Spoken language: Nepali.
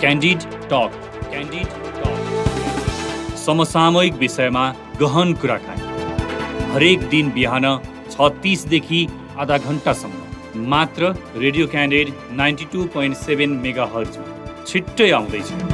क्यान्डिड टक क्यान्डिड टक समसामयिक विषयमा गहन कुराकानी। हरेक दिन बिहान छ तिसदेखि आधा घन्टासम्म। मात्र radio candid ninety two point seven mega हर्जमा छिट्टै आउँदैछ।